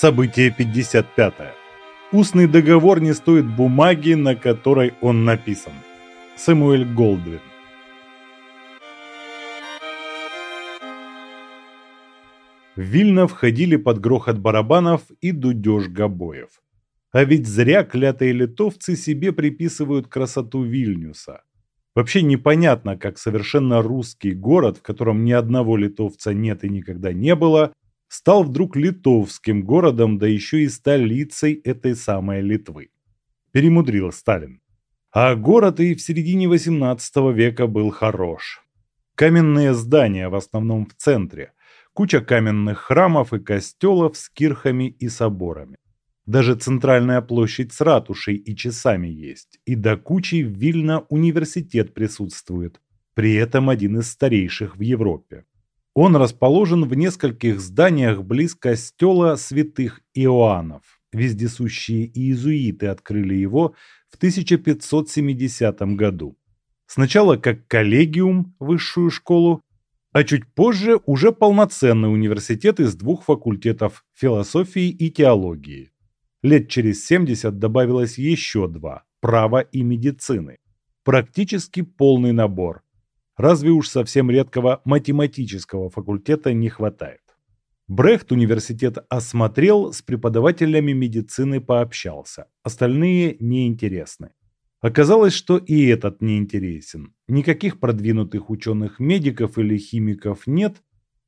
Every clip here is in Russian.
Событие 55. Устный договор не стоит бумаги, на которой он написан. Сэмуэль Голдвин. В Вильно входили под грохот барабанов и дудеж гобоев. А ведь зря клятые литовцы себе приписывают красоту Вильнюса. Вообще непонятно, как совершенно русский город, в котором ни одного литовца нет и никогда не было, стал вдруг литовским городом, да еще и столицей этой самой Литвы. Перемудрил Сталин. А город и в середине 18 века был хорош. Каменные здания в основном в центре, куча каменных храмов и костелов с кирхами и соборами. Даже центральная площадь с ратушей и часами есть, и до кучи в Вильно университет присутствует, при этом один из старейших в Европе. Он расположен в нескольких зданиях близ костела святых Иоаннов. Вездесущие иезуиты открыли его в 1570 году. Сначала как коллегиум, высшую школу, а чуть позже уже полноценный университет из двух факультетов философии и теологии. Лет через 70 добавилось еще два – право и медицины. Практически полный набор, Разве уж совсем редкого математического факультета не хватает. Брехт университет осмотрел, с преподавателями медицины пообщался. Остальные неинтересны. Оказалось, что и этот неинтересен. Никаких продвинутых ученых-медиков или химиков нет,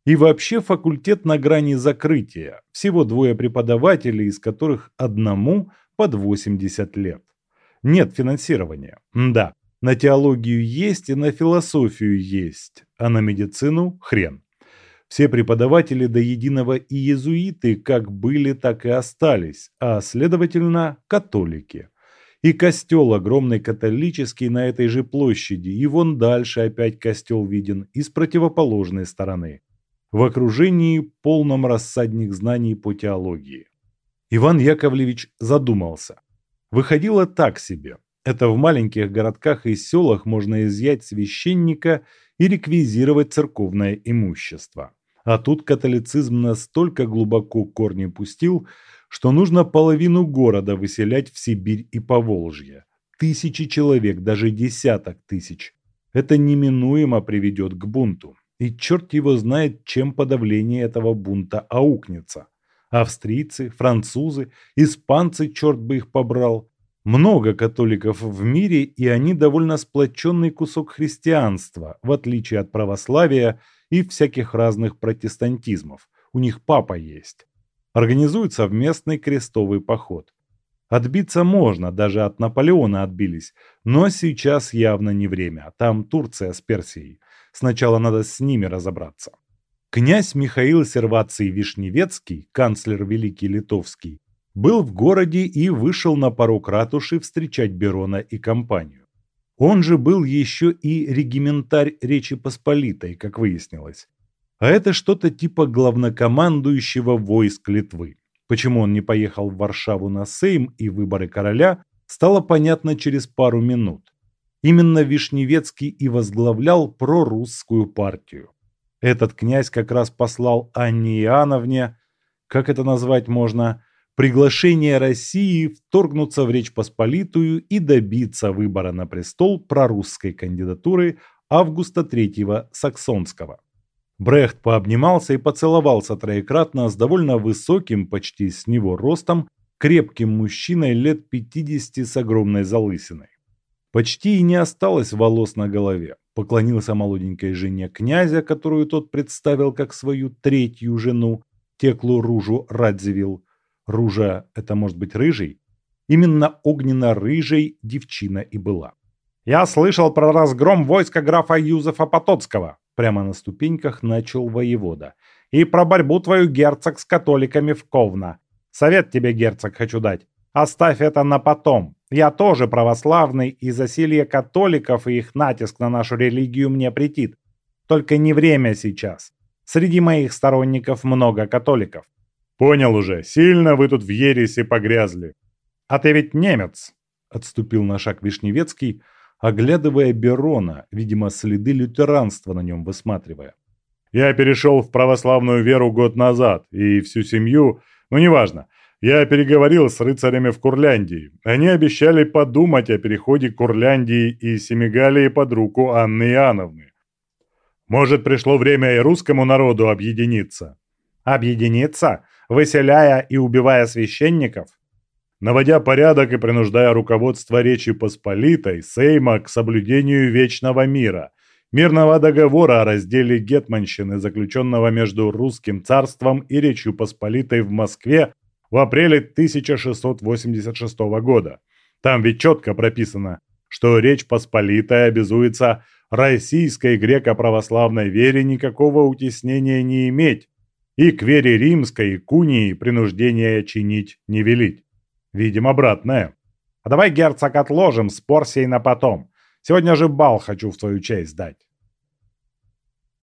и вообще факультет на грани закрытия. Всего двое преподавателей, из которых одному под 80 лет. Нет финансирования. Да, на теологию есть и на философию есть, а на медицину – хрен. Все преподаватели до единого и иезуиты как были, так и остались, а следовательно – католики. И костел огромный католический на этой же площади, и вон дальше опять костел виден, и с противоположной стороны. В окружении полном рассадник знаний по теологии. Иван Яковлевич задумался. Выходило так себе – это в маленьких городках и селах можно изъять священника и реквизировать церковное имущество. А тут католицизм настолько глубоко корни пустил, что нужно половину города выселять в Сибирь и Поволжье. Тысячи человек, даже десяток тысяч. Это неминуемо приведет к бунту. И черт его знает, чем подавление этого бунта аукнется. Австрийцы, французы, испанцы, черт бы их побрал, много католиков в мире, и они довольно сплоченный кусок христианства, в отличие от православия и всяких разных протестантизмов. У них папа есть. Организуют совместный крестовый поход. Отбиться можно, даже от Наполеона отбились, но сейчас явно не время, там Турция с Персией. Сначала надо с ними разобраться. Князь Михаил Серваций Вишневецкий, канцлер Великий Литовский, был в городе и вышел на порог ратуши встречать Берона и компанию. Он же был еще и региментарь Речи Посполитой, как выяснилось. А это что-то типа главнокомандующего войск Литвы. Почему он не поехал в Варшаву на Сейм и выборы короля, стало понятно через пару минут. Именно Вишневецкий и возглавлял прорусскую партию. Этот князь как раз послал Анне Иоанновне, как это назвать можно, приглашение России вторгнуться в Речь Посполитую и добиться выбора на престол прорусской кандидатуры Августа III Саксонского. Брехт пообнимался и поцеловался троекратно с довольно высоким, почти с него ростом, крепким мужчиной лет 50 с огромной залысиной. Почти и не осталось волос на голове. Поклонился молоденькой жене князя, которую тот представил как свою третью жену, Теклу Ружу Радзивилл, Ружа – это может быть рыжий? Именно огненно-рыжей девчина и была. «Я слышал про разгром войска графа Юзефа Потоцкого», прямо на ступеньках начал воевода. «И про борьбу твою, герцог, с католиками в Ковна. Совет тебе, герцог, хочу дать. Оставь это на потом. Я тоже православный, и засилье католиков и их натиск на нашу религию мне претит. Только не время сейчас. Среди моих сторонников много католиков. Понял уже, сильно вы тут в ересе погрязли. А ты ведь немец, отступил на шаг Вишневецкий, оглядывая Берона, видимо, следы лютеранства на нем высматривая. Я перешел в православную веру год назад, и всю семью Ну, неважно. Я переговорил с рыцарями в Курляндии. Они обещали подумать о переходе Курляндии и Семигалии под руку Анны Иоанновны. Может, пришло время и русскому народу объединиться? Объединиться? Выселяя и убивая священников? Наводя порядок и принуждая руководство Речи Посполитой, Сейма к соблюдению вечного мира, мирного договора о разделе Гетманщины, заключенного между Русским царством и Речью Посполитой в Москве в апреле 1686 года. Там ведь четко прописано, что Речь Посполитая обязуется российской греко-православной вере никакого утеснения не иметь и к вере римской и кунии принуждения чинить не велить. Видим обратное. А давай, герцог, отложим спор сей на потом. Сегодня же бал хочу в твою честь дать.